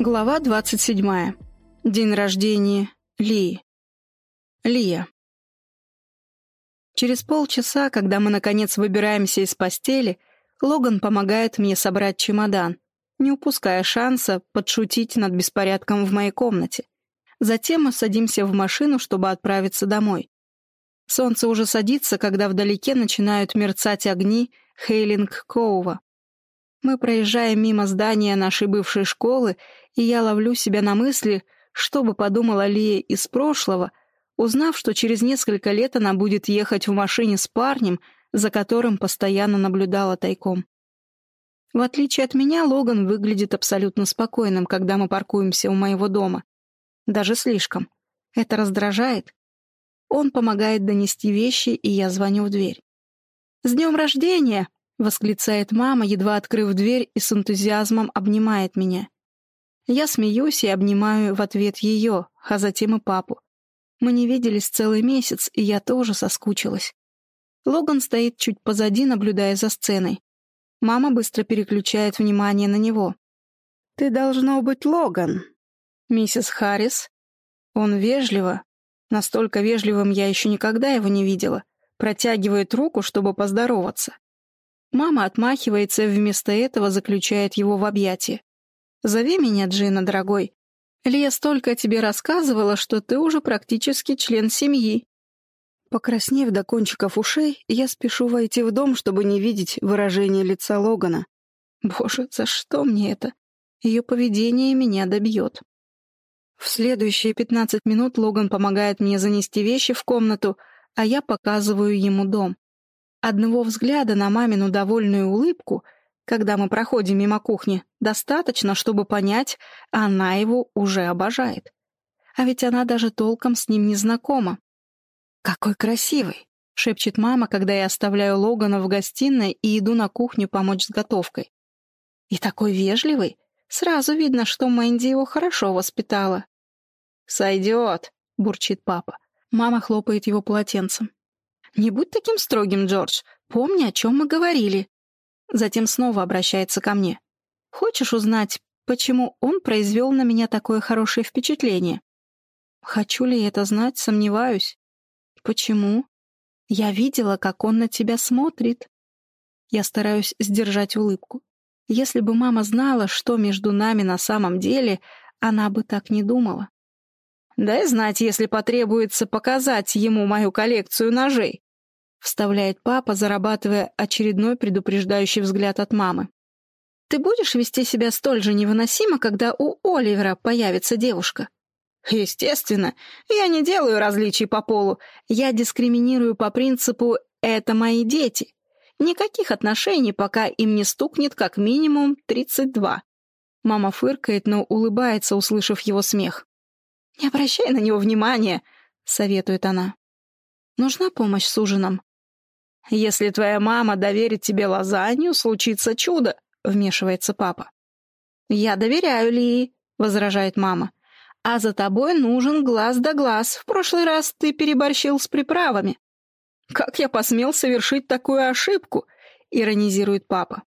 Глава 27. День рождения Лии. Лия. Через полчаса, когда мы, наконец, выбираемся из постели, Логан помогает мне собрать чемодан, не упуская шанса подшутить над беспорядком в моей комнате. Затем мы садимся в машину, чтобы отправиться домой. Солнце уже садится, когда вдалеке начинают мерцать огни Хейлинг-Коува. Мы проезжаем мимо здания нашей бывшей школы, и я ловлю себя на мысли, что бы подумала Лия из прошлого, узнав, что через несколько лет она будет ехать в машине с парнем, за которым постоянно наблюдала тайком. В отличие от меня, Логан выглядит абсолютно спокойным, когда мы паркуемся у моего дома. Даже слишком. Это раздражает. Он помогает донести вещи, и я звоню в дверь. «С днем рождения!» — восклицает мама, едва открыв дверь и с энтузиазмом обнимает меня. Я смеюсь и обнимаю в ответ ее, а затем и папу. Мы не виделись целый месяц, и я тоже соскучилась. Логан стоит чуть позади, наблюдая за сценой. Мама быстро переключает внимание на него. «Ты должно быть Логан, миссис Харрис». Он вежливо, настолько вежливым я еще никогда его не видела, протягивает руку, чтобы поздороваться. Мама отмахивается и вместо этого заключает его в объятия. «Зови меня Джина, дорогой. Лия столько тебе рассказывала, что ты уже практически член семьи». Покраснев до кончиков ушей, я спешу войти в дом, чтобы не видеть выражение лица Логана. Боже, за что мне это? Ее поведение меня добьет. В следующие пятнадцать минут Логан помогает мне занести вещи в комнату, а я показываю ему дом. Одного взгляда на мамину довольную улыбку, когда мы проходим мимо кухни, достаточно, чтобы понять, она его уже обожает. А ведь она даже толком с ним не знакома. «Какой красивый!» — шепчет мама, когда я оставляю Логана в гостиной и иду на кухню помочь с готовкой. «И такой вежливый! Сразу видно, что Мэнди его хорошо воспитала». «Сойдет!» — бурчит папа. Мама хлопает его полотенцем. «Не будь таким строгим, Джордж. Помни, о чем мы говорили». Затем снова обращается ко мне. «Хочешь узнать, почему он произвел на меня такое хорошее впечатление?» «Хочу ли это знать, сомневаюсь». «Почему?» «Я видела, как он на тебя смотрит». Я стараюсь сдержать улыбку. Если бы мама знала, что между нами на самом деле, она бы так не думала. «Дай знать, если потребуется показать ему мою коллекцию ножей», — вставляет папа, зарабатывая очередной предупреждающий взгляд от мамы. «Ты будешь вести себя столь же невыносимо, когда у Оливера появится девушка?» «Естественно. Я не делаю различий по полу. Я дискриминирую по принципу «это мои дети». Никаких отношений, пока им не стукнет как минимум 32. Мама фыркает, но улыбается, услышав его смех. «Не обращай на него внимания», — советует она. «Нужна помощь с ужином?» «Если твоя мама доверит тебе лазанью, случится чудо», — вмешивается папа. «Я доверяю Лии», — возражает мама. «А за тобой нужен глаз да глаз. В прошлый раз ты переборщил с приправами». «Как я посмел совершить такую ошибку?» — иронизирует папа.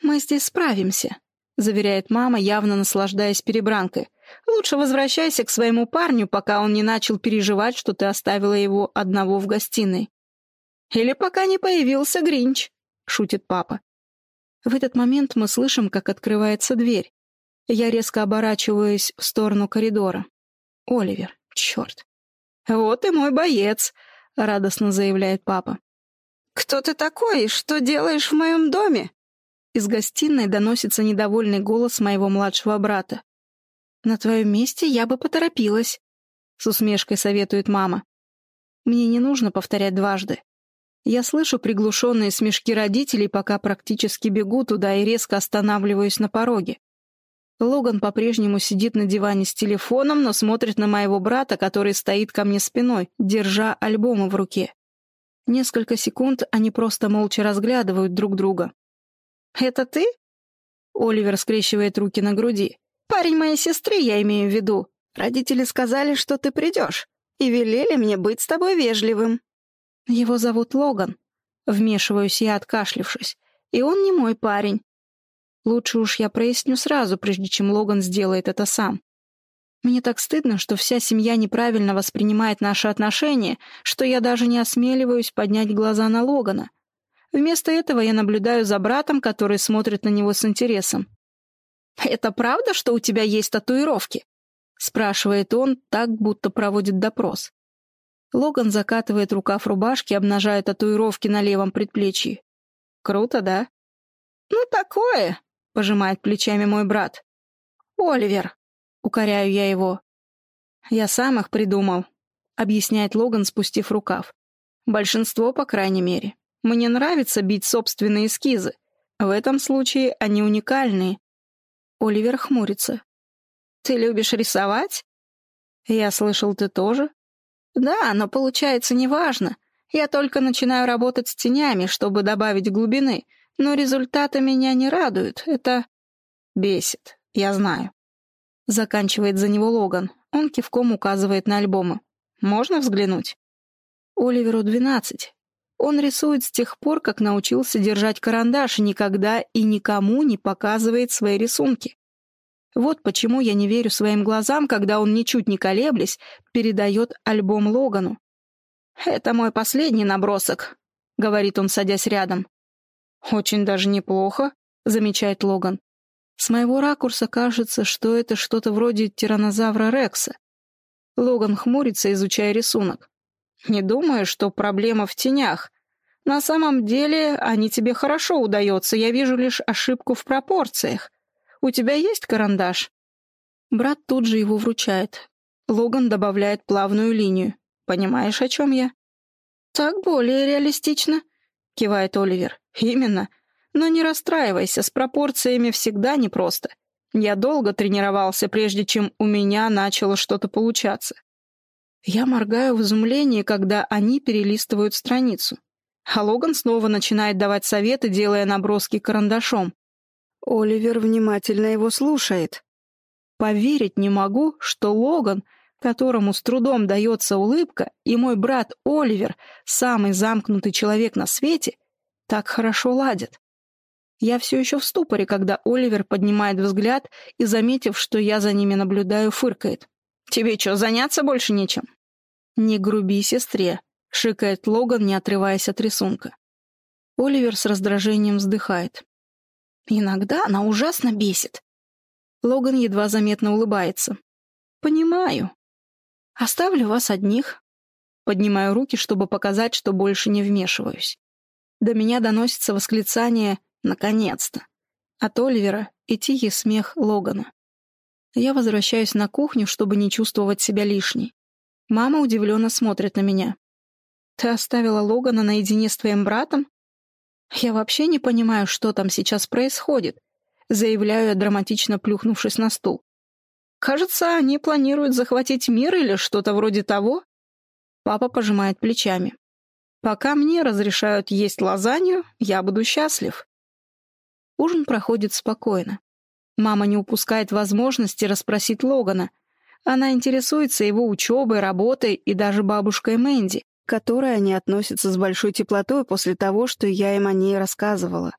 «Мы здесь справимся», — заверяет мама, явно наслаждаясь перебранкой. «Лучше возвращайся к своему парню, пока он не начал переживать, что ты оставила его одного в гостиной». «Или пока не появился Гринч», — шутит папа. В этот момент мы слышим, как открывается дверь. Я резко оборачиваюсь в сторону коридора. Оливер, черт. «Вот и мой боец», — радостно заявляет папа. «Кто ты такой и что делаешь в моем доме?» Из гостиной доносится недовольный голос моего младшего брата. «На твоем месте я бы поторопилась», — с усмешкой советует мама. Мне не нужно повторять дважды. Я слышу приглушенные смешки родителей, пока практически бегу туда и резко останавливаюсь на пороге. Логан по-прежнему сидит на диване с телефоном, но смотрит на моего брата, который стоит ко мне спиной, держа альбомы в руке. Несколько секунд они просто молча разглядывают друг друга. «Это ты?» Оливер скрещивает руки на груди. «Парень моей сестры, я имею в виду. Родители сказали, что ты придешь, и велели мне быть с тобой вежливым». Его зовут Логан. Вмешиваюсь я, откашлившись. И он не мой парень. Лучше уж я проясню сразу, прежде чем Логан сделает это сам. Мне так стыдно, что вся семья неправильно воспринимает наши отношения, что я даже не осмеливаюсь поднять глаза на Логана. Вместо этого я наблюдаю за братом, который смотрит на него с интересом. «Это правда, что у тебя есть татуировки?» — спрашивает он, так, будто проводит допрос. Логан закатывает рукав рубашки, обнажая татуировки на левом предплечье. «Круто, да?» «Ну, такое», — пожимает плечами мой брат. «Оливер, Укоряю я его. «Я сам их придумал», — объясняет Логан, спустив рукав. «Большинство, по крайней мере. Мне нравится бить собственные эскизы. В этом случае они уникальные». Оливер хмурится. «Ты любишь рисовать?» «Я слышал, ты тоже?» «Да, но получается неважно. Я только начинаю работать с тенями, чтобы добавить глубины, но результаты меня не радуют. Это бесит, я знаю. Заканчивает за него Логан. Он кивком указывает на альбомы. «Можно взглянуть?» Оливеру двенадцать. Он рисует с тех пор, как научился держать карандаш и никогда и никому не показывает свои рисунки. Вот почему я не верю своим глазам, когда он, ничуть не колеблясь, передает альбом Логану. «Это мой последний набросок», — говорит он, садясь рядом. «Очень даже неплохо», — замечает Логан. С моего ракурса кажется, что это что-то вроде тиранозавра Рекса. Логан хмурится, изучая рисунок. Не думаю, что проблема в тенях. На самом деле они тебе хорошо удается, я вижу лишь ошибку в пропорциях. У тебя есть карандаш? Брат тут же его вручает. Логан добавляет плавную линию. Понимаешь, о чем я? Так более реалистично, кивает Оливер. Именно. Но не расстраивайся, с пропорциями всегда непросто. Я долго тренировался, прежде чем у меня начало что-то получаться. Я моргаю в изумлении, когда они перелистывают страницу. А Логан снова начинает давать советы, делая наброски карандашом. Оливер внимательно его слушает. Поверить не могу, что Логан, которому с трудом дается улыбка, и мой брат Оливер, самый замкнутый человек на свете, так хорошо ладят. Я все еще в ступоре, когда Оливер поднимает взгляд и, заметив, что я за ними наблюдаю, фыркает. «Тебе что, заняться больше нечем?» «Не груби сестре», — шикает Логан, не отрываясь от рисунка. Оливер с раздражением вздыхает. «Иногда она ужасно бесит». Логан едва заметно улыбается. «Понимаю. Оставлю вас одних». Поднимаю руки, чтобы показать, что больше не вмешиваюсь. До меня доносится восклицание Наконец-то. От Оливера и тихий смех Логана. Я возвращаюсь на кухню, чтобы не чувствовать себя лишней. Мама удивленно смотрит на меня. «Ты оставила Логана наедине с твоим братом?» «Я вообще не понимаю, что там сейчас происходит», заявляю я, драматично плюхнувшись на стул. «Кажется, они планируют захватить мир или что-то вроде того?» Папа пожимает плечами. «Пока мне разрешают есть лазанью, я буду счастлив». Ужин проходит спокойно. Мама не упускает возможности расспросить Логана. Она интересуется его учебой, работой и даже бабушкой Мэнди, к которой они относятся с большой теплотой после того, что я им о ней рассказывала.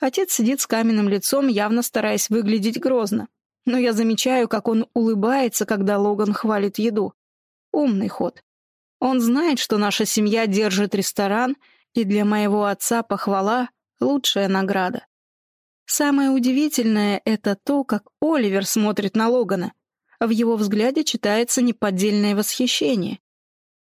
Отец сидит с каменным лицом, явно стараясь выглядеть грозно. Но я замечаю, как он улыбается, когда Логан хвалит еду. Умный ход. Он знает, что наша семья держит ресторан, и для моего отца похвала — лучшая награда. Самое удивительное — это то, как Оливер смотрит на Логана. В его взгляде читается неподдельное восхищение.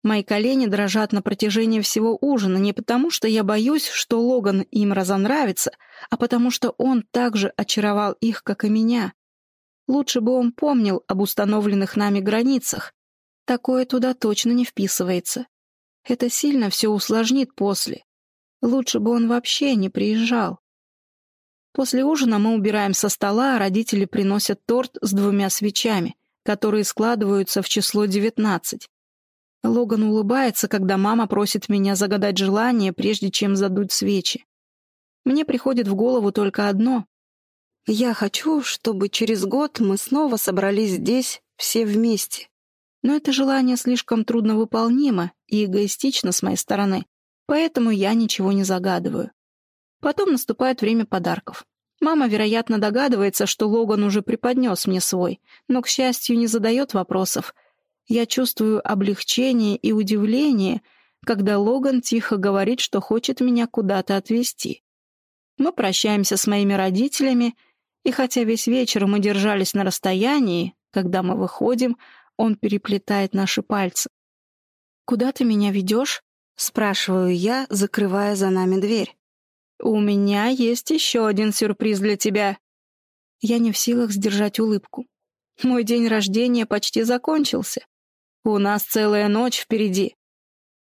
Мои колени дрожат на протяжении всего ужина не потому, что я боюсь, что Логан им разонравится, а потому что он так же очаровал их, как и меня. Лучше бы он помнил об установленных нами границах. Такое туда точно не вписывается. Это сильно все усложнит после. Лучше бы он вообще не приезжал. После ужина мы убираем со стола, а родители приносят торт с двумя свечами, которые складываются в число девятнадцать. Логан улыбается, когда мама просит меня загадать желание, прежде чем задуть свечи. Мне приходит в голову только одно. Я хочу, чтобы через год мы снова собрались здесь, все вместе. Но это желание слишком трудновыполнимо и эгоистично с моей стороны, поэтому я ничего не загадываю. Потом наступает время подарков. Мама, вероятно, догадывается, что Логан уже преподнес мне свой, но, к счастью, не задает вопросов. Я чувствую облегчение и удивление, когда Логан тихо говорит, что хочет меня куда-то отвезти. Мы прощаемся с моими родителями, и хотя весь вечер мы держались на расстоянии, когда мы выходим, он переплетает наши пальцы. «Куда ты меня ведешь?» — спрашиваю я, закрывая за нами дверь. «У меня есть еще один сюрприз для тебя». Я не в силах сдержать улыбку. Мой день рождения почти закончился. У нас целая ночь впереди.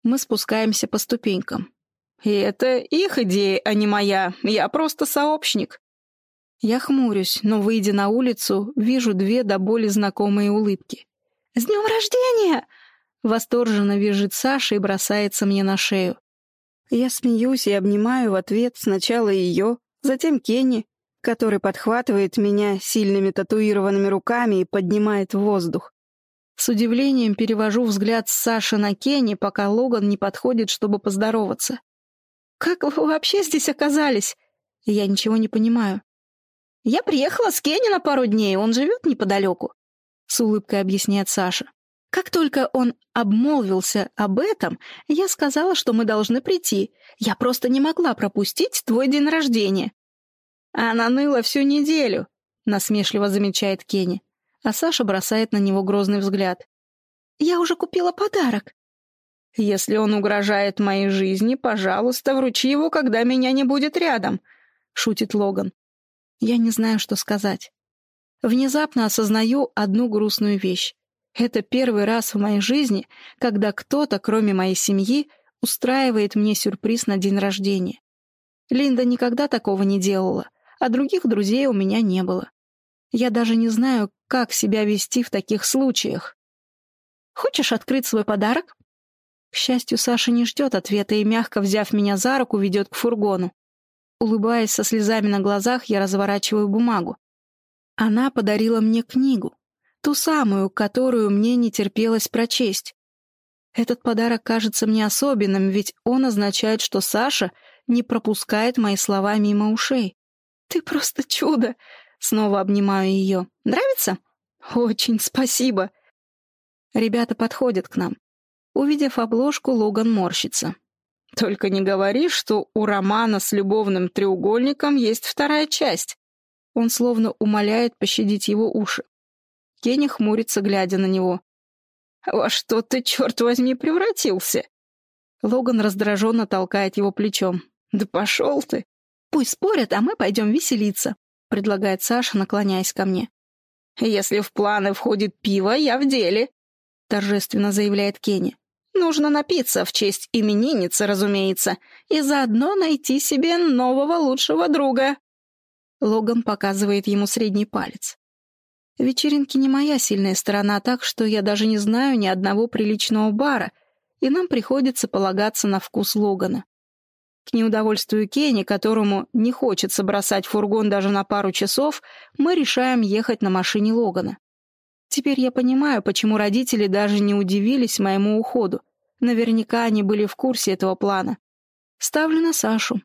Мы спускаемся по ступенькам. И это их идея, а не моя. Я просто сообщник. Я хмурюсь, но, выйдя на улицу, вижу две до боли знакомые улыбки. «С днем рождения!» Восторженно визжит Саша и бросается мне на шею. Я смеюсь и обнимаю в ответ сначала ее, затем Кенни, который подхватывает меня сильными татуированными руками и поднимает в воздух. С удивлением перевожу взгляд с Саши на Кенни, пока Логан не подходит, чтобы поздороваться. «Как вы вообще здесь оказались?» Я ничего не понимаю. «Я приехала с Кенни на пару дней, он живет неподалеку», — с улыбкой объясняет Саша. Как только он обмолвился об этом, я сказала, что мы должны прийти. Я просто не могла пропустить твой день рождения. Она ныла всю неделю, насмешливо замечает Кенни, а Саша бросает на него грозный взгляд. Я уже купила подарок. Если он угрожает моей жизни, пожалуйста, вручи его, когда меня не будет рядом, шутит Логан. Я не знаю, что сказать. Внезапно осознаю одну грустную вещь. Это первый раз в моей жизни, когда кто-то, кроме моей семьи, устраивает мне сюрприз на день рождения. Линда никогда такого не делала, а других друзей у меня не было. Я даже не знаю, как себя вести в таких случаях. «Хочешь открыть свой подарок?» К счастью, Саша не ждет ответа и, мягко взяв меня за руку, ведет к фургону. Улыбаясь со слезами на глазах, я разворачиваю бумагу. Она подарила мне книгу. Ту самую, которую мне не терпелось прочесть. Этот подарок кажется мне особенным, ведь он означает, что Саша не пропускает мои слова мимо ушей. «Ты просто чудо!» — снова обнимаю ее. «Нравится?» «Очень спасибо!» Ребята подходят к нам. Увидев обложку, Логан морщится. «Только не говори, что у романа с любовным треугольником есть вторая часть». Он словно умоляет пощадить его уши. Кенни хмурится, глядя на него. «Во что ты, черт возьми, превратился?» Логан раздраженно толкает его плечом. «Да пошел ты!» «Пусть спорят, а мы пойдем веселиться», — предлагает Саша, наклоняясь ко мне. «Если в планы входит пиво, я в деле», — торжественно заявляет Кенни. «Нужно напиться в честь именинницы, разумеется, и заодно найти себе нового лучшего друга». Логан показывает ему средний палец. Вечеринки не моя сильная сторона, так что я даже не знаю ни одного приличного бара, и нам приходится полагаться на вкус Логана. К неудовольствию Кенни, которому не хочется бросать фургон даже на пару часов, мы решаем ехать на машине Логана. Теперь я понимаю, почему родители даже не удивились моему уходу. Наверняка они были в курсе этого плана. Ставлю на Сашу.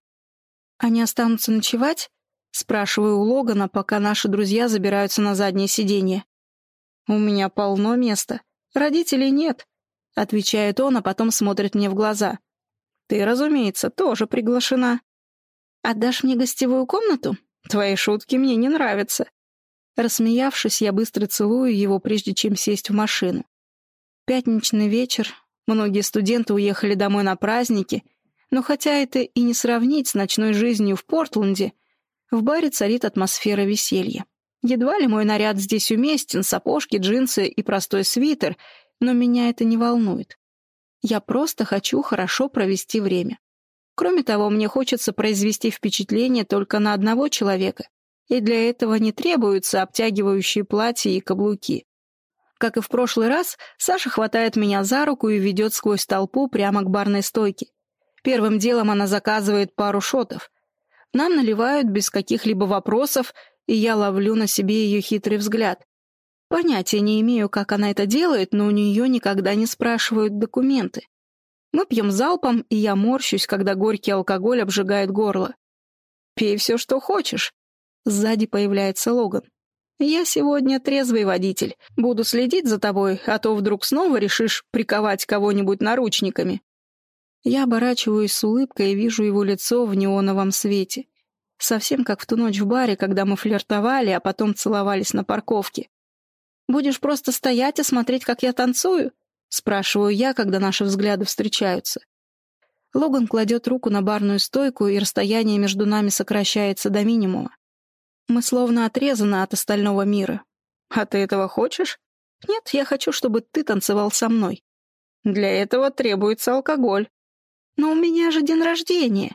Они останутся ночевать? Спрашиваю у Логана, пока наши друзья забираются на заднее сиденье. «У меня полно места. Родителей нет», — отвечает он, а потом смотрит мне в глаза. «Ты, разумеется, тоже приглашена». «Отдашь мне гостевую комнату? Твои шутки мне не нравятся». Рассмеявшись, я быстро целую его, прежде чем сесть в машину. Пятничный вечер, многие студенты уехали домой на праздники, но хотя это и не сравнить с ночной жизнью в Портленде, в баре царит атмосфера веселья. Едва ли мой наряд здесь уместен, сапожки, джинсы и простой свитер, но меня это не волнует. Я просто хочу хорошо провести время. Кроме того, мне хочется произвести впечатление только на одного человека, и для этого не требуются обтягивающие платья и каблуки. Как и в прошлый раз, Саша хватает меня за руку и ведет сквозь толпу прямо к барной стойке. Первым делом она заказывает пару шотов. Нам наливают без каких-либо вопросов, и я ловлю на себе ее хитрый взгляд. Понятия не имею, как она это делает, но у нее никогда не спрашивают документы. Мы пьем залпом, и я морщусь, когда горький алкоголь обжигает горло. «Пей все, что хочешь», — сзади появляется Логан. «Я сегодня трезвый водитель. Буду следить за тобой, а то вдруг снова решишь приковать кого-нибудь наручниками». Я оборачиваюсь с улыбкой и вижу его лицо в неоновом свете. Совсем как в ту ночь в баре, когда мы флиртовали, а потом целовались на парковке. «Будешь просто стоять и смотреть, как я танцую?» — спрашиваю я, когда наши взгляды встречаются. Логан кладет руку на барную стойку, и расстояние между нами сокращается до минимума. Мы словно отрезаны от остального мира. А ты этого хочешь? Нет, я хочу, чтобы ты танцевал со мной. Для этого требуется алкоголь. Но у меня же день рождения.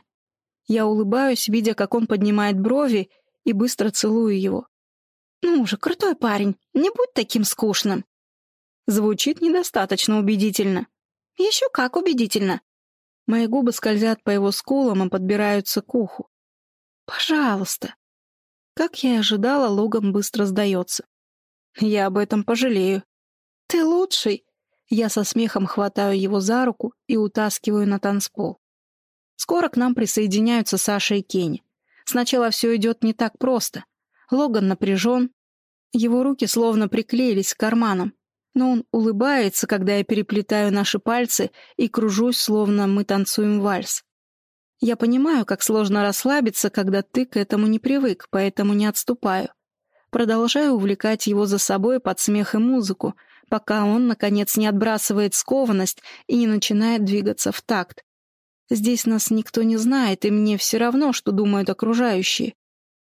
Я улыбаюсь, видя, как он поднимает брови, и быстро целую его. «Ну же, крутой парень, не будь таким скучным». Звучит недостаточно убедительно. Еще как убедительно. Мои губы скользят по его скулам и подбираются к уху. «Пожалуйста». Как я и ожидала, Логан быстро сдается. «Я об этом пожалею». «Ты лучший!» Я со смехом хватаю его за руку и утаскиваю на танцпол. Скоро к нам присоединяются Саша и Кенни. Сначала все идет не так просто. Логан напряжен. Его руки словно приклеились к карманам. Но он улыбается, когда я переплетаю наши пальцы и кружусь, словно мы танцуем вальс. Я понимаю, как сложно расслабиться, когда ты к этому не привык, поэтому не отступаю. Продолжаю увлекать его за собой под смех и музыку, пока он, наконец, не отбрасывает скованность и не начинает двигаться в такт. Здесь нас никто не знает, и мне все равно, что думают окружающие.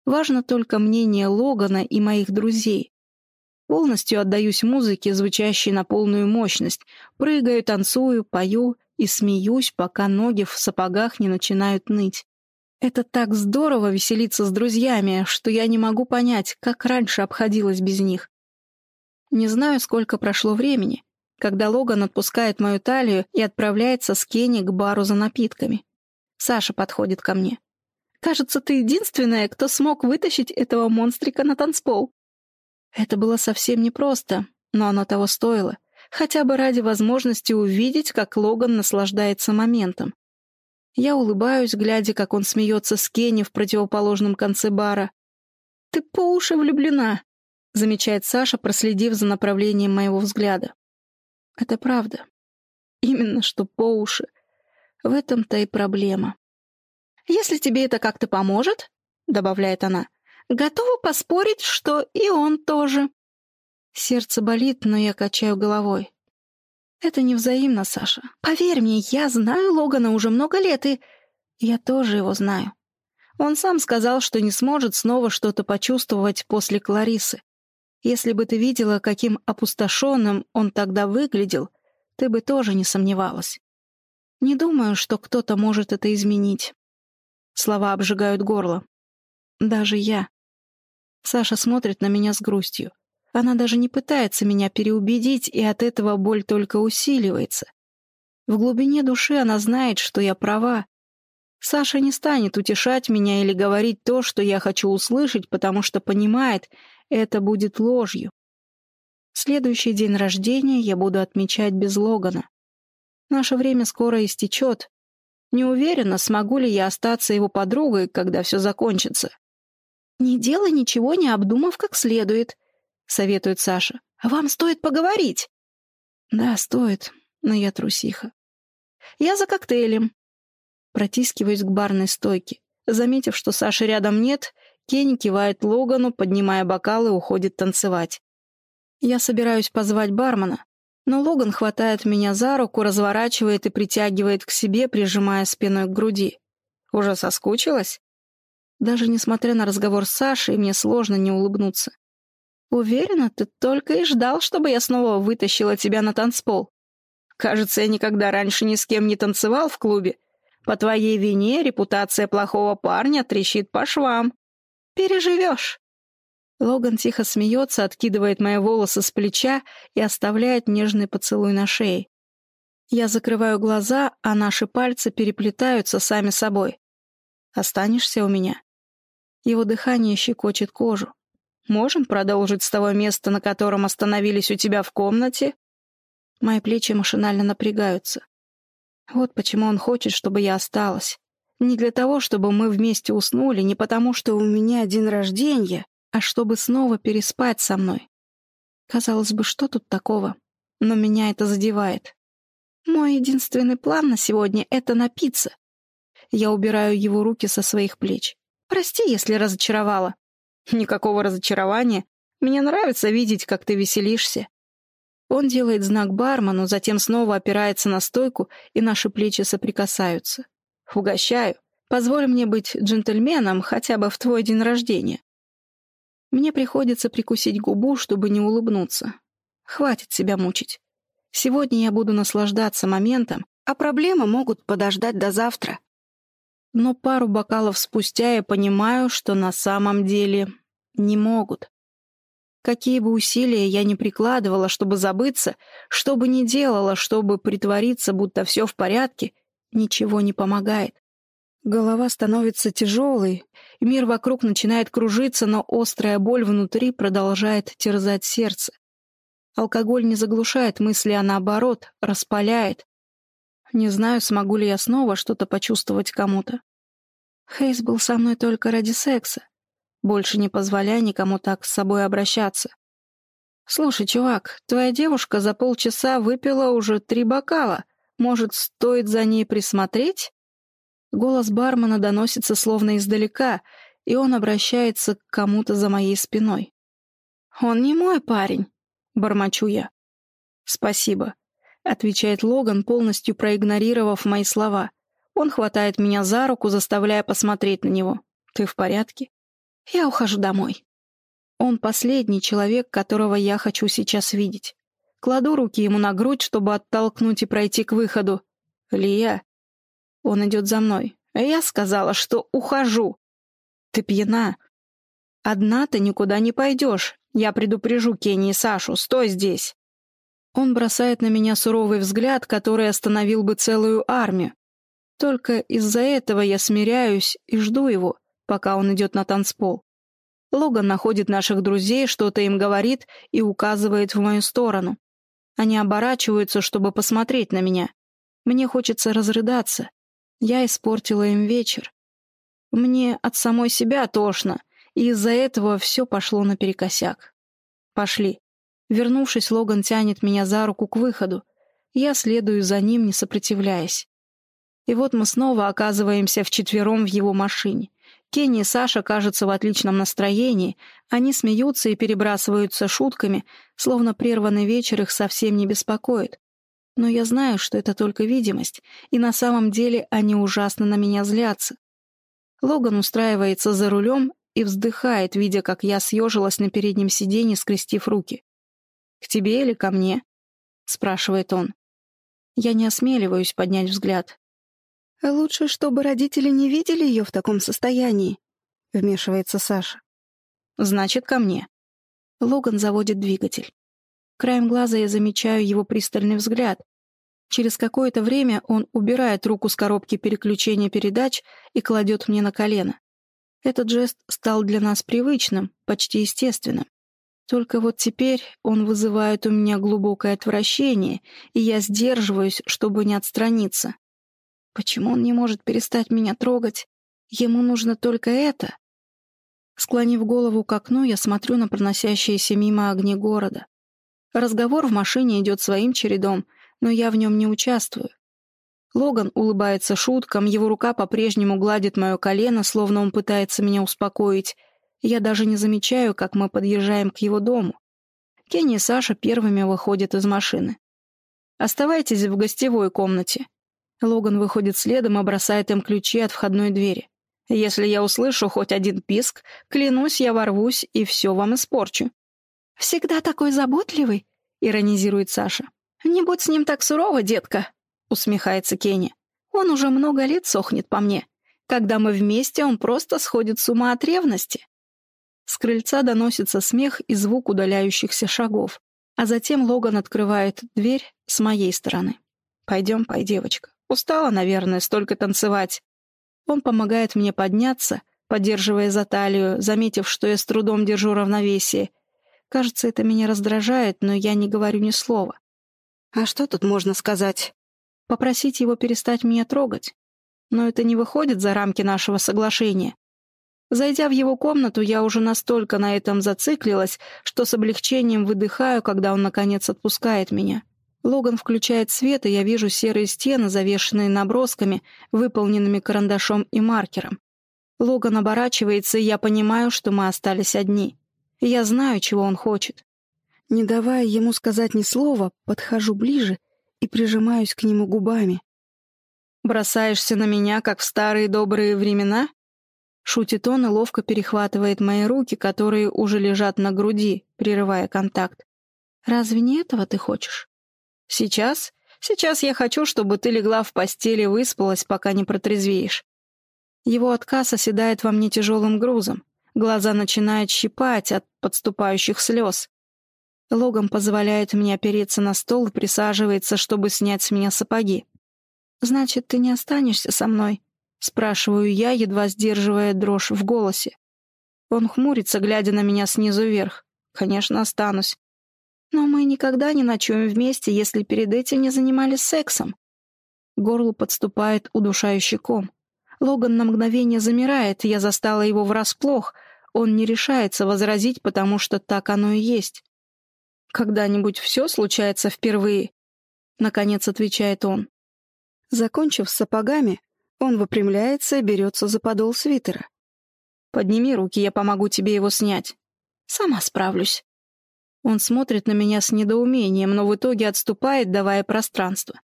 Важно только мнение Логана и моих друзей. Полностью отдаюсь музыке, звучащей на полную мощность. Прыгаю, танцую, пою и смеюсь, пока ноги в сапогах не начинают ныть. Это так здорово веселиться с друзьями, что я не могу понять, как раньше обходилась без них. Не знаю, сколько прошло времени, когда Логан отпускает мою талию и отправляется с Кенни к бару за напитками. Саша подходит ко мне. «Кажется, ты единственная, кто смог вытащить этого монстрика на танцпол». Это было совсем непросто, но оно того стоило, хотя бы ради возможности увидеть, как Логан наслаждается моментом. Я улыбаюсь, глядя, как он смеется с Кенни в противоположном конце бара. «Ты по уши влюблена», — замечает Саша, проследив за направлением моего взгляда. Это правда. Именно что по уши. В этом-то и проблема. «Если тебе это как-то поможет», — добавляет она, — «готова поспорить, что и он тоже». Сердце болит, но я качаю головой. «Это невзаимно, Саша. Поверь мне, я знаю Логана уже много лет, и я тоже его знаю. Он сам сказал, что не сможет снова что-то почувствовать после Кларисы. Если бы ты видела, каким опустошенным он тогда выглядел, ты бы тоже не сомневалась. Не думаю, что кто-то может это изменить. Слова обжигают горло. Даже я. Саша смотрит на меня с грустью. Она даже не пытается меня переубедить, и от этого боль только усиливается. В глубине души она знает, что я права. Саша не станет утешать меня или говорить то, что я хочу услышать, потому что понимает, это будет ложью. Следующий день рождения я буду отмечать без Логана. Наше время скоро истечет. Не уверена, смогу ли я остаться его подругой, когда все закончится. «Не делай ничего, не обдумав как следует», — советует Саша. «А вам стоит поговорить». «Да, стоит, но я трусиха». «Я за коктейлем». Протискиваюсь к барной стойке. Заметив, что Саши рядом нет, Кенни кивает Логану, поднимая бокал и уходит танцевать. Я собираюсь позвать бармена, но Логан хватает меня за руку, разворачивает и притягивает к себе, прижимая спиной к груди. Уже соскучилась? Даже несмотря на разговор с Сашей, мне сложно не улыбнуться. Уверена, ты только и ждал, чтобы я снова вытащила тебя на танцпол. Кажется, я никогда раньше ни с кем не танцевал в клубе. По твоей вине репутация плохого парня трещит по швам. Переживешь!» Логан тихо смеется, откидывает мои волосы с плеча и оставляет нежный поцелуй на шее. Я закрываю глаза, а наши пальцы переплетаются сами собой. «Останешься у меня?» Его дыхание щекочет кожу. «Можем продолжить с того места, на котором остановились у тебя в комнате?» Мои плечи машинально напрягаются. Вот почему он хочет, чтобы я осталась. Не для того, чтобы мы вместе уснули, не потому, что у меня день рождения, а чтобы снова переспать со мной. Казалось бы, что тут такого? Но меня это задевает. Мой единственный план на сегодня — это напиться. Я убираю его руки со своих плеч. Прости, если разочаровала. Никакого разочарования. Мне нравится видеть, как ты веселишься. Он делает знак бармену, затем снова опирается на стойку, и наши плечи соприкасаются. Угощаю. Позволь мне быть джентльменом хотя бы в твой день рождения. Мне приходится прикусить губу, чтобы не улыбнуться. Хватит себя мучить. Сегодня я буду наслаждаться моментом, а проблемы могут подождать до завтра. Но пару бокалов спустя я понимаю, что на самом деле не могут. Какие бы усилия я ни прикладывала, чтобы забыться, что бы ни делала, чтобы притвориться, будто все в порядке, ничего не помогает. Голова становится тяжелой, мир вокруг начинает кружиться, но острая боль внутри продолжает терзать сердце. Алкоголь не заглушает мысли, а наоборот, распаляет. Не знаю, смогу ли я снова что-то почувствовать кому-то. Хейс был со мной только ради секса больше не позволяя никому так с собой обращаться. «Слушай, чувак, твоя девушка за полчаса выпила уже три бокала. Может, стоит за ней присмотреть?» Голос бармена доносится словно издалека, и он обращается к кому-то за моей спиной. «Он не мой парень», — бормочу я. «Спасибо», — отвечает Логан, полностью проигнорировав мои слова. Он хватает меня за руку, заставляя посмотреть на него. «Ты в порядке?» Я ухожу домой. Он последний человек, которого я хочу сейчас видеть. Кладу руки ему на грудь, чтобы оттолкнуть и пройти к выходу. Лия. Он идет за мной. А я сказала, что ухожу. Ты пьяна. Одна ты никуда не пойдешь. Я предупрежу Кенни и Сашу. Стой здесь. Он бросает на меня суровый взгляд, который остановил бы целую армию. Только из-за этого я смиряюсь и жду его пока он идет на танцпол. Логан находит наших друзей, что-то им говорит и указывает в мою сторону. Они оборачиваются, чтобы посмотреть на меня. Мне хочется разрыдаться. Я испортила им вечер. Мне от самой себя тошно, и из-за этого все пошло наперекосяк. Пошли. Вернувшись, Логан тянет меня за руку к выходу. Я следую за ним, не сопротивляясь. И вот мы снова оказываемся вчетвером в его машине. Кенни и Саша кажутся в отличном настроении, они смеются и перебрасываются шутками, словно прерванный вечер их совсем не беспокоит. Но я знаю, что это только видимость, и на самом деле они ужасно на меня злятся. Логан устраивается за рулем и вздыхает, видя, как я съежилась на переднем сиденье, скрестив руки. «К тебе или ко мне?» — спрашивает он. Я не осмеливаюсь поднять взгляд. «Лучше, чтобы родители не видели ее в таком состоянии», — вмешивается Саша. «Значит, ко мне». Логан заводит двигатель. Краем глаза я замечаю его пристальный взгляд. Через какое-то время он убирает руку с коробки переключения передач и кладет мне на колено. Этот жест стал для нас привычным, почти естественным. Только вот теперь он вызывает у меня глубокое отвращение, и я сдерживаюсь, чтобы не отстраниться. Почему он не может перестать меня трогать? Ему нужно только это. Склонив голову к окну, я смотрю на проносящиеся мимо огни города. Разговор в машине идет своим чередом, но я в нем не участвую. Логан улыбается шуткам, его рука по-прежнему гладит мое колено, словно он пытается меня успокоить. Я даже не замечаю, как мы подъезжаем к его дому. Кенни и Саша первыми выходят из машины. «Оставайтесь в гостевой комнате», Логан выходит следом и бросает им ключи от входной двери. «Если я услышу хоть один писк, клянусь, я ворвусь и все вам испорчу». «Всегда такой заботливый?» — иронизирует Саша. «Не будь с ним так сурово, детка», — усмехается Кенни. «Он уже много лет сохнет по мне. Когда мы вместе, он просто сходит с ума от ревности». С крыльца доносится смех и звук удаляющихся шагов, а затем Логан открывает дверь с моей стороны. «Пойдем, пой, девочка». Устала, наверное, столько танцевать. Он помогает мне подняться, поддерживая за талию, заметив, что я с трудом держу равновесие. Кажется, это меня раздражает, но я не говорю ни слова. А что тут можно сказать? Попросить его перестать меня трогать? Но это не выходит за рамки нашего соглашения. Зайдя в его комнату, я уже настолько на этом зациклилась, что с облегчением выдыхаю, когда он, наконец, отпускает меня. Логан включает свет, и я вижу серые стены, завешенные набросками, выполненными карандашом и маркером. Логан оборачивается, и я понимаю, что мы остались одни. И я знаю, чего он хочет. Не давая ему сказать ни слова, подхожу ближе и прижимаюсь к нему губами. «Бросаешься на меня, как в старые добрые времена?» Шутит он и ловко перехватывает мои руки, которые уже лежат на груди, прерывая контакт. «Разве не этого ты хочешь?» «Сейчас? Сейчас я хочу, чтобы ты легла в постели и выспалась, пока не протрезвеешь». Его отказ оседает во мне тяжелым грузом. Глаза начинают щипать от подступающих слез. Логан позволяет мне опереться на стол и присаживается, чтобы снять с меня сапоги. «Значит, ты не останешься со мной?» — спрашиваю я, едва сдерживая дрожь в голосе. Он хмурится, глядя на меня снизу вверх. «Конечно, останусь. Но мы никогда не ночуем вместе, если перед этим не занимались сексом». Горлу подступает удушающий ком. Логан на мгновение замирает, я застала его врасплох. Он не решается возразить, потому что так оно и есть. «Когда-нибудь все случается впервые?» — наконец отвечает он. Закончив с сапогами, он выпрямляется и берется за подол свитера. «Подними руки, я помогу тебе его снять». «Сама справлюсь». Он смотрит на меня с недоумением, но в итоге отступает, давая пространство.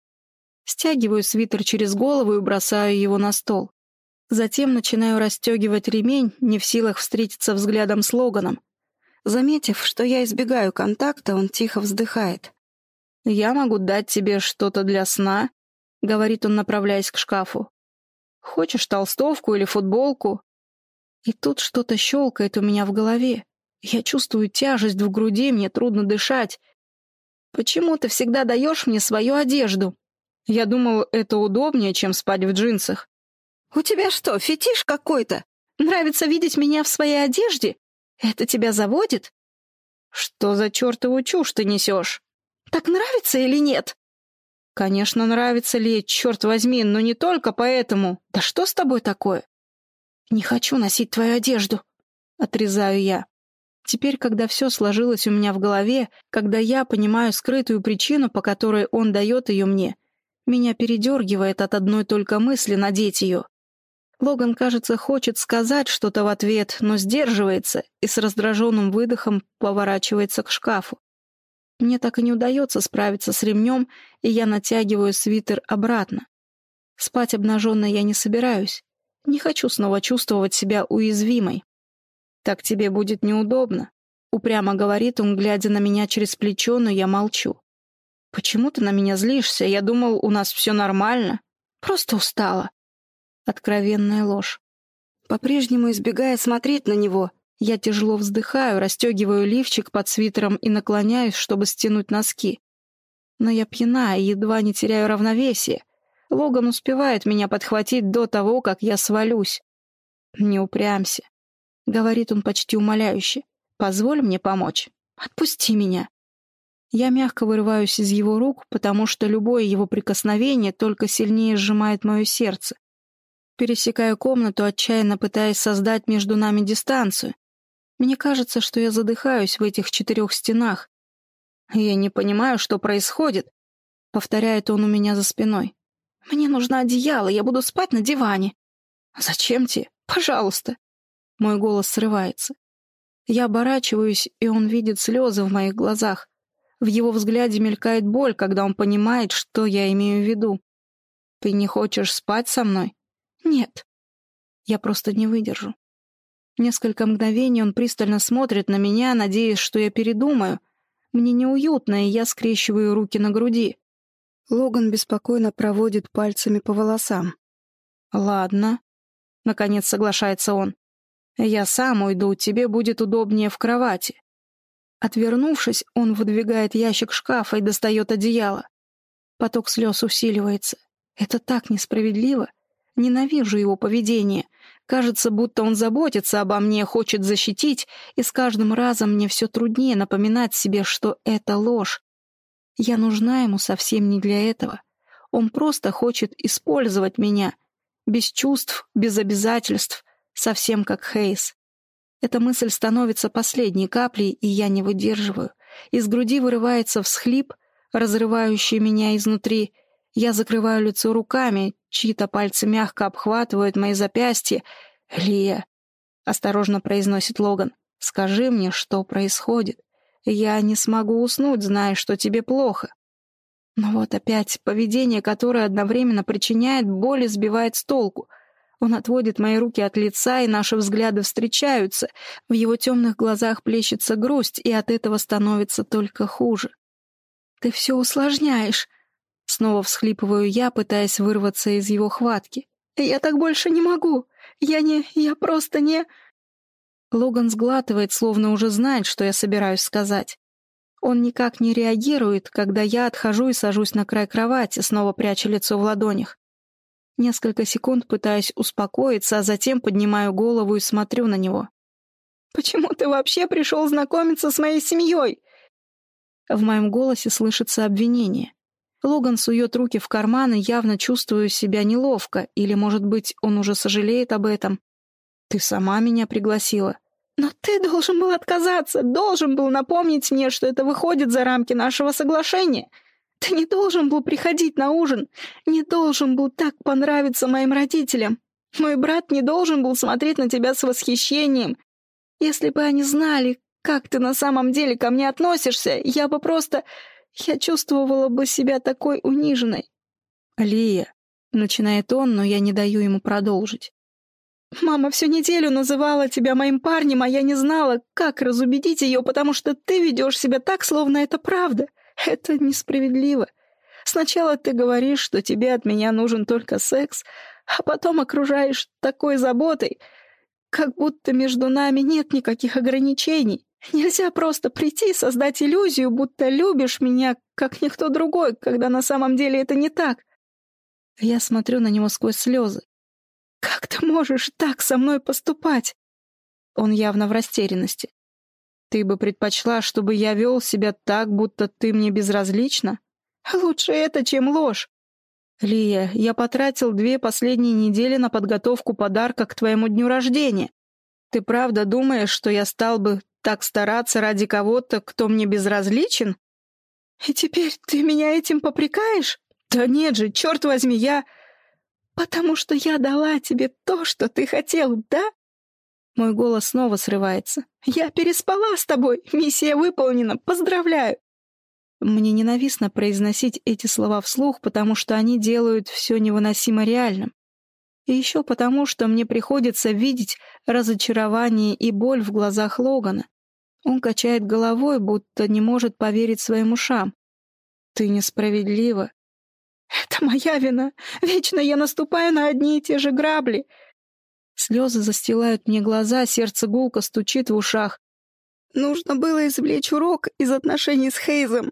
Стягиваю свитер через голову и бросаю его на стол. Затем начинаю расстегивать ремень, не в силах встретиться взглядом с Логаном. Заметив, что я избегаю контакта, он тихо вздыхает. «Я могу дать тебе что-то для сна», — говорит он, направляясь к шкафу. Хочешь толстовку или футболку?» И тут что-то щелкает у меня в голове. Я чувствую тяжесть в груди, мне трудно дышать. «Почему ты всегда даешь мне свою одежду?» Я думал, это удобнее, чем спать в джинсах. «У тебя что, фетиш какой-то? Нравится видеть меня в своей одежде? Это тебя заводит?» «Что за чертову чушь ты несешь?» «Так нравится или нет?» Конечно, нравится ли, черт возьми, но не только поэтому. Да что с тобой такое? Не хочу носить твою одежду, отрезаю я. Теперь, когда все сложилось у меня в голове, когда я понимаю скрытую причину, по которой он дает ее мне, меня передергивает от одной только мысли надеть ее. Логан, кажется, хочет сказать что-то в ответ, но сдерживается и с раздраженным выдохом поворачивается к шкафу. Мне так и не удается справиться с ремнем, и я натягиваю свитер обратно. Спать обнаженной я не собираюсь. Не хочу снова чувствовать себя уязвимой. «Так тебе будет неудобно», — упрямо говорит он, глядя на меня через плечо, но я молчу. «Почему ты на меня злишься? Я думал, у нас все нормально. Просто устала». Откровенная ложь. По-прежнему избегая смотреть на него, я тяжело вздыхаю, расстегиваю лифчик под свитером и наклоняюсь, чтобы стянуть носки. Но я пьяна и едва не теряю равновесие. Логан успевает меня подхватить до того, как я свалюсь. «Не упрямься», — говорит он почти умоляюще. «Позволь мне помочь. Отпусти меня». Я мягко вырываюсь из его рук, потому что любое его прикосновение только сильнее сжимает мое сердце. Пересекаю комнату, отчаянно пытаясь создать между нами дистанцию, мне кажется, что я задыхаюсь в этих четырех стенах. Я не понимаю, что происходит, — повторяет он у меня за спиной. Мне нужно одеяло, я буду спать на диване. Зачем тебе? Пожалуйста. Мой голос срывается. Я оборачиваюсь, и он видит слезы в моих глазах. В его взгляде мелькает боль, когда он понимает, что я имею в виду. Ты не хочешь спать со мной? Нет. Я просто не выдержу. Несколько мгновений он пристально смотрит на меня, надеясь, что я передумаю. Мне неуютно, и я скрещиваю руки на груди. Логан беспокойно проводит пальцами по волосам. «Ладно», — наконец соглашается он. «Я сам уйду, тебе будет удобнее в кровати». Отвернувшись, он выдвигает ящик шкафа и достает одеяло. Поток слез усиливается. Это так несправедливо. Ненавижу его поведение. Кажется, будто он заботится обо мне, хочет защитить, и с каждым разом мне все труднее напоминать себе, что это ложь. Я нужна ему совсем не для этого. Он просто хочет использовать меня. без чувств, без обязательств, совсем как Хейс. Эта мысль становится последней каплей, и я не выдерживаю. Из груди вырывается всхлип, разрывающий меня изнутри. Я закрываю лицо руками, чьи-то пальцы мягко обхватывают мои запястья. «Лия», — осторожно произносит Логан, — «скажи мне, что происходит. Я не смогу уснуть, зная, что тебе плохо». Но вот опять поведение, которое одновременно причиняет боль и сбивает с толку. Он отводит мои руки от лица, и наши взгляды встречаются. В его темных глазах плещется грусть, и от этого становится только хуже. «Ты все усложняешь», — снова всхлипываю я, пытаясь вырваться из его хватки. «Я так больше не могу. Я не... Я просто не...» Логан сглатывает, словно уже знает, что я собираюсь сказать. Он никак не реагирует, когда я отхожу и сажусь на край кровати, снова пряча лицо в ладонях. Несколько секунд пытаюсь успокоиться, а затем поднимаю голову и смотрю на него. «Почему ты вообще пришел знакомиться с моей семьей?» В моем голосе слышится обвинение. Логан сует руки в карманы, явно чувствую себя неловко, или, может быть, он уже сожалеет об этом. «Ты сама меня пригласила». «Но ты должен был отказаться, должен был напомнить мне, что это выходит за рамки нашего соглашения. Ты не должен был приходить на ужин, не должен был так понравиться моим родителям. Мой брат не должен был смотреть на тебя с восхищением. Если бы они знали, как ты на самом деле ко мне относишься, я бы просто... Я чувствовала бы себя такой униженной». «Лия», — начинает он, но я не даю ему продолжить. Мама всю неделю называла тебя моим парнем, а я не знала, как разубедить ее, потому что ты ведешь себя так, словно это правда. Это несправедливо. Сначала ты говоришь, что тебе от меня нужен только секс, а потом окружаешь такой заботой, как будто между нами нет никаких ограничений. Нельзя просто прийти и создать иллюзию, будто любишь меня, как никто другой, когда на самом деле это не так. Я смотрю на него сквозь слезы. «Как ты можешь так со мной поступать?» Он явно в растерянности. «Ты бы предпочла, чтобы я вел себя так, будто ты мне безразлична? Лучше это, чем ложь. Лия, я потратил две последние недели на подготовку подарка к твоему дню рождения. Ты правда думаешь, что я стал бы так стараться ради кого-то, кто мне безразличен? И теперь ты меня этим попрекаешь? Да нет же, черт возьми, я... «Потому что я дала тебе то, что ты хотел, да?» Мой голос снова срывается. «Я переспала с тобой! Миссия выполнена! Поздравляю!» Мне ненавистно произносить эти слова вслух, потому что они делают все невыносимо реальным. И еще потому, что мне приходится видеть разочарование и боль в глазах Логана. Он качает головой, будто не может поверить своим ушам. «Ты несправедлива. Это моя вина. Вечно я наступаю на одни и те же грабли. Слезы застилают мне глаза, сердце гулко стучит в ушах. Нужно было извлечь урок из отношений с Хейзом.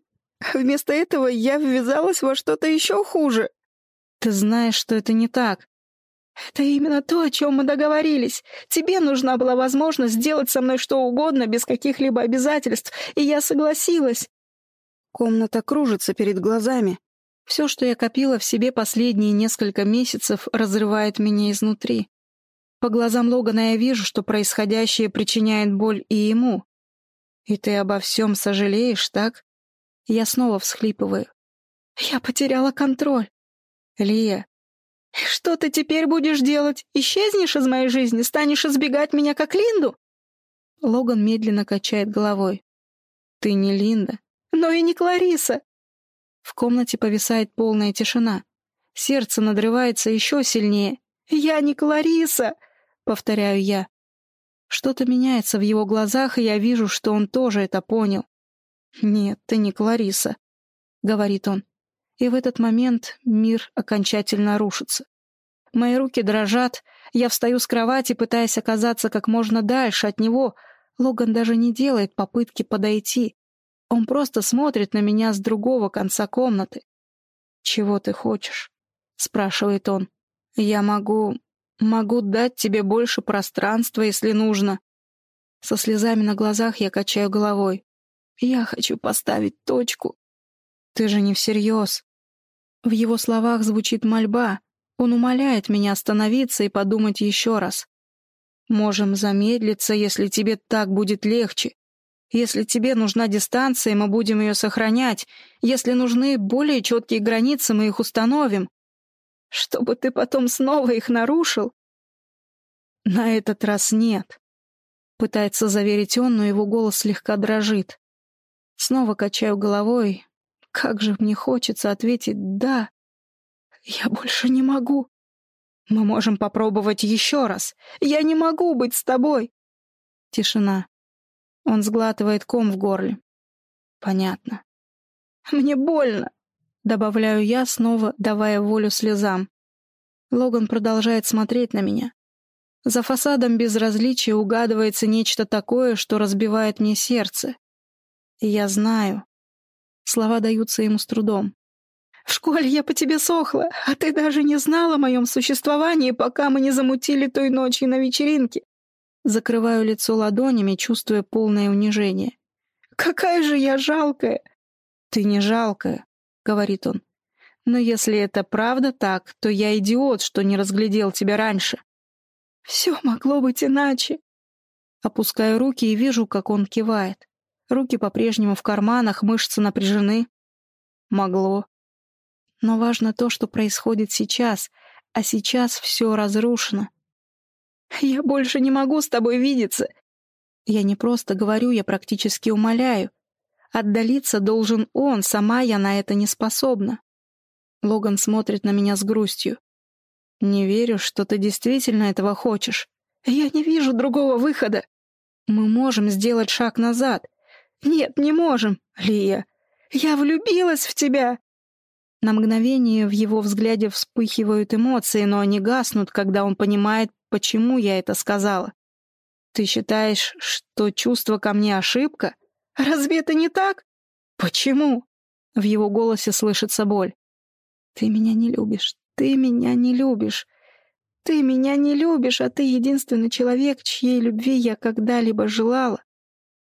Вместо этого я ввязалась во что-то еще хуже. Ты знаешь, что это не так. Это именно то, о чем мы договорились. Тебе нужна была возможность сделать со мной что угодно без каких-либо обязательств, и я согласилась. Комната кружится перед глазами. Все, что я копила в себе последние несколько месяцев, разрывает меня изнутри. По глазам Логана я вижу, что происходящее причиняет боль и ему. И ты обо всем сожалеешь, так? Я снова всхлипываю. Я потеряла контроль. Лия. Что ты теперь будешь делать? Исчезнешь из моей жизни? Станешь избегать меня, как Линду? Логан медленно качает головой. Ты не Линда. Но и не Клариса. В комнате повисает полная тишина. Сердце надрывается еще сильнее. «Я не Клариса!» — повторяю я. Что-то меняется в его глазах, и я вижу, что он тоже это понял. «Нет, ты не Клариса», — говорит он. И в этот момент мир окончательно рушится. Мои руки дрожат, я встаю с кровати, пытаясь оказаться как можно дальше от него. Логан даже не делает попытки подойти. Он просто смотрит на меня с другого конца комнаты. «Чего ты хочешь?» — спрашивает он. «Я могу... могу дать тебе больше пространства, если нужно». Со слезами на глазах я качаю головой. «Я хочу поставить точку». «Ты же не всерьез». В его словах звучит мольба. Он умоляет меня остановиться и подумать еще раз. Можем замедлиться, если тебе так будет легче. Если тебе нужна дистанция, мы будем ее сохранять. Если нужны более четкие границы, мы их установим. Чтобы ты потом снова их нарушил? На этот раз нет. Пытается заверить он, но его голос слегка дрожит. Снова качаю головой. Как же мне хочется ответить «да». Я больше не могу. Мы можем попробовать еще раз. Я не могу быть с тобой. Тишина. Он сглатывает ком в горле. Понятно. Мне больно, добавляю я, снова давая волю слезам. Логан продолжает смотреть на меня. За фасадом безразличия угадывается нечто такое, что разбивает мне сердце. И я знаю. Слова даются ему с трудом. В школе я по тебе сохла, а ты даже не знала о моем существовании, пока мы не замутили той ночью на вечеринке. Закрываю лицо ладонями, чувствуя полное унижение. Какая же я жалкая! Ты не жалкая, говорит он. Но если это правда так, то я идиот, что не разглядел тебя раньше. Все могло быть иначе. Опускаю руки и вижу, как он кивает. Руки по-прежнему в карманах, мышцы напряжены. Могло. Но важно то, что происходит сейчас, а сейчас все разрушено. «Я больше не могу с тобой видеться!» Я не просто говорю, я практически умоляю. Отдалиться должен он, сама я на это не способна. Логан смотрит на меня с грустью. «Не верю, что ты действительно этого хочешь. Я не вижу другого выхода. Мы можем сделать шаг назад. Нет, не можем, Лия. Я влюбилась в тебя!» На мгновение в его взгляде вспыхивают эмоции, но они гаснут, когда он понимает, почему я это сказала. «Ты считаешь, что чувство ко мне ошибка? Разве это не так? Почему?» В его голосе слышится боль. «Ты меня не любишь, ты меня не любишь. Ты меня не любишь, а ты единственный человек, чьей любви я когда-либо желала.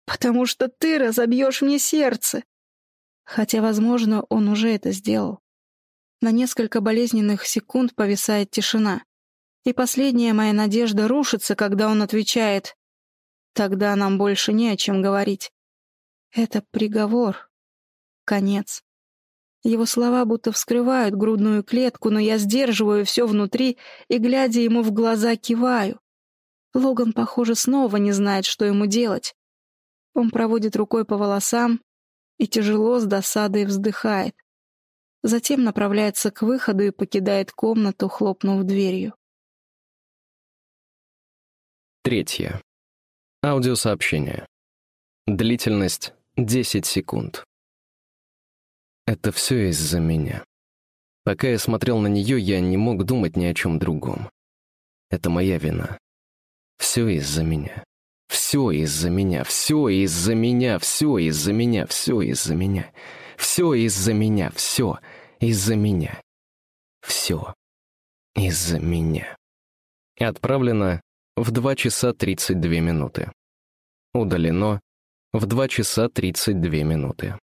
Потому что ты разобьешь мне сердце. Хотя, возможно, он уже это сделал. На несколько болезненных секунд повисает тишина. И последняя моя надежда рушится, когда он отвечает «Тогда нам больше не о чем говорить». Это приговор. Конец. Его слова будто вскрывают грудную клетку, но я сдерживаю все внутри и, глядя ему в глаза, киваю. Логан, похоже, снова не знает, что ему делать. Он проводит рукой по волосам, и тяжело с досадой вздыхает. Затем направляется к выходу и покидает комнату, хлопнув дверью. Третье. Аудиосообщение. Длительность 10 секунд. Это все из-за меня. Пока я смотрел на нее, я не мог думать ни о чем другом. Это моя вина. Все из-за меня. Все из-за меня, все из-за меня, все из-за меня, все из-за меня. Все из-за меня, все из-за меня. Все из-за меня. Отправлено в 2 часа 32 минуты. Удалено в 2 часа 32 минуты.